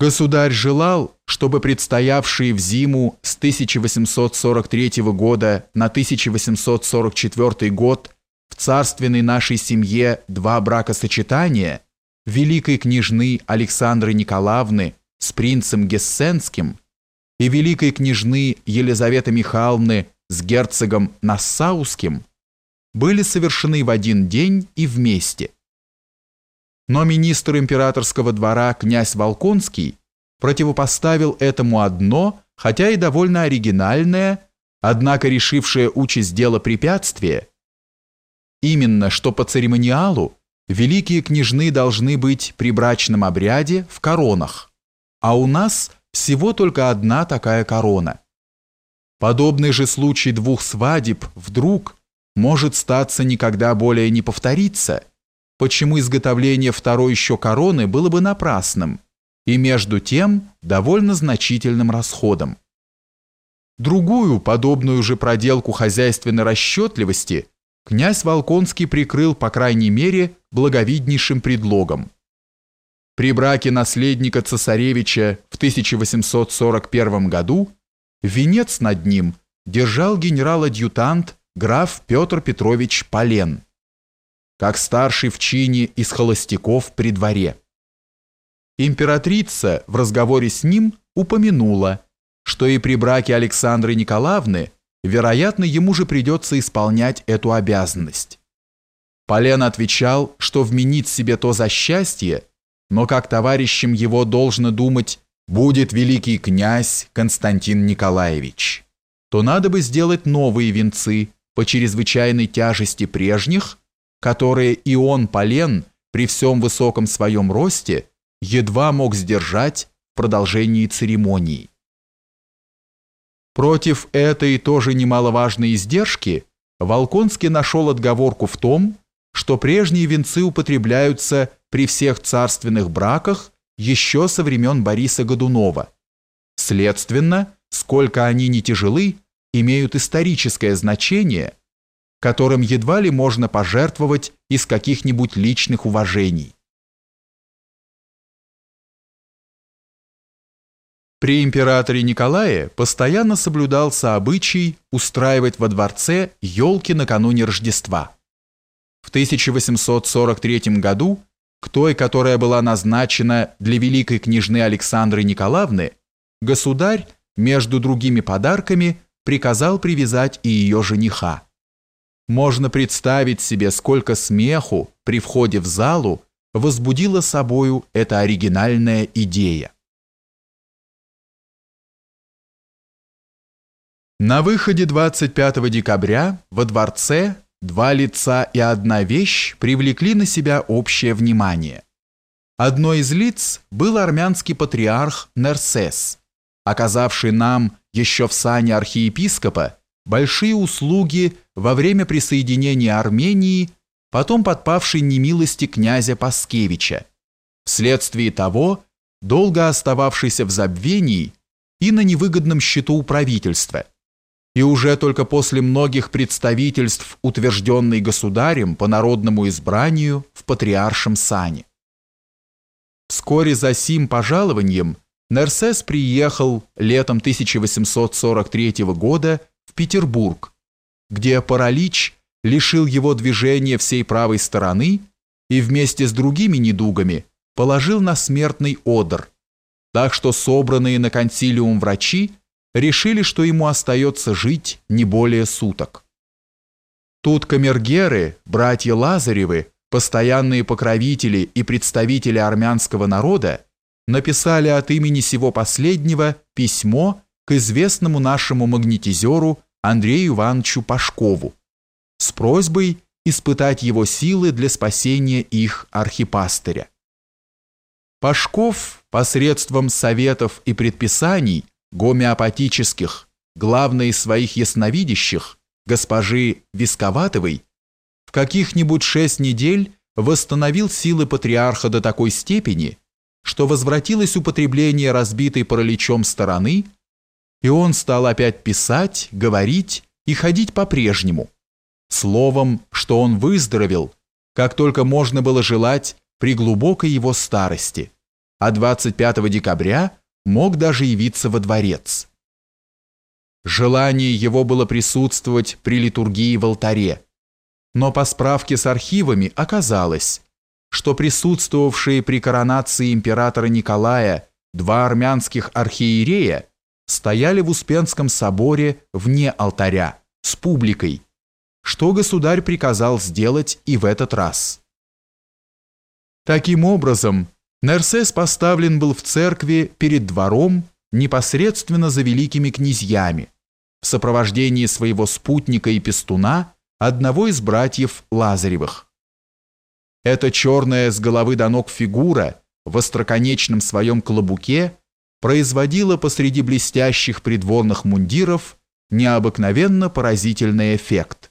Государь желал, чтобы предстоявшие в зиму с 1843 года на 1844 год в царственной нашей семье два бракосочетания великой княжны Александры Николаевны с принцем Гессенским и великой княжны Елизаветы Михайловны с герцогом Нассауским были совершены в один день и вместе – но министр императорского двора князь Волконский противопоставил этому одно, хотя и довольно оригинальное, однако решившее участь дела препятствие, именно что по церемониалу великие княжны должны быть при брачном обряде в коронах, а у нас всего только одна такая корона. Подобный же случай двух свадеб вдруг может статься никогда более не повториться – почему изготовление второй еще короны было бы напрасным и между тем довольно значительным расходом. Другую, подобную же проделку хозяйственной расчетливости, князь Волконский прикрыл, по крайней мере, благовиднейшим предлогом. При браке наследника цесаревича в 1841 году венец над ним держал генерал-адъютант граф Петр Петрович Полен как старший в чине из холостяков при дворе. Императрица в разговоре с ним упомянула, что и при браке Александры Николаевны, вероятно, ему же придется исполнять эту обязанность. Полен отвечал, что вменит себе то за счастье, но как товарищем его должно думать будет великий князь Константин Николаевич, то надо бы сделать новые венцы по чрезвычайной тяжести прежних которые и он, Полен, при всем высоком своем росте, едва мог сдержать в продолжении церемонии. Против этой тоже немаловажной издержки Волконский нашел отговорку в том, что прежние венцы употребляются при всех царственных браках еще со времен Бориса Годунова. Следственно, сколько они не тяжелы, имеют историческое значение которым едва ли можно пожертвовать из каких-нибудь личных уважений. При императоре Николае постоянно соблюдался обычай устраивать во дворце елки накануне Рождества. В 1843 году к той, которая была назначена для великой княжны Александры Николаевны, государь, между другими подарками, приказал привязать и ее жениха. Можно представить себе, сколько смеху при входе в залу возбудила собою эта оригинальная идея. На выходе 25 декабря во дворце два лица и одна вещь привлекли на себя общее внимание. Одно из лиц был армянский патриарх Нерсес, оказавший нам еще в сане архиепископа большие услуги во время присоединения Армении, потом подпавшей немилости князя Паскевича, вследствие того, долго остававшийся в забвении и на невыгодном счету у правительства, и уже только после многих представительств, утвержденный государем по народному избранию в патриаршем сане. Вскоре за сим пожалованием Нерсес приехал летом 1843 года Петербург, где паралич лишил его движения всей правой стороны и вместе с другими недугами положил на смертный одр, так что собранные на консилиум врачи решили, что ему остается жить не более суток. Тут камергеры, братья Лазаревы, постоянные покровители и представители армянского народа написали от имени сего последнего письмо к известному нашему магнетизеру Андрею Ивановичу Пашкову с просьбой испытать его силы для спасения их архипастыря. Пашков посредством советов и предписаний гомеопатических, главное из своих ясновидящих, госпожи Висковатовой, в каких-нибудь шесть недель восстановил силы патриарха до такой степени, что возвратилось употребление разбитой параличом стороны – и он стал опять писать, говорить и ходить по-прежнему. Словом, что он выздоровел, как только можно было желать при глубокой его старости – а 25 декабря мог даже явиться во дворец. Желание его было присутствовать при литургии в алтаре, но по справке с архивами оказалось, что присутствовавшие при коронации императора Николая два армянских архиерея стояли в Успенском соборе вне алтаря, с публикой, что государь приказал сделать и в этот раз. Таким образом, Нерсес поставлен был в церкви перед двором непосредственно за великими князьями, в сопровождении своего спутника и пестуна, одного из братьев Лазаревых. Эта черная с головы до ног фигура в остроконечном своем клобуке производила посреди блестящих придворных мундиров необыкновенно поразительный эффект.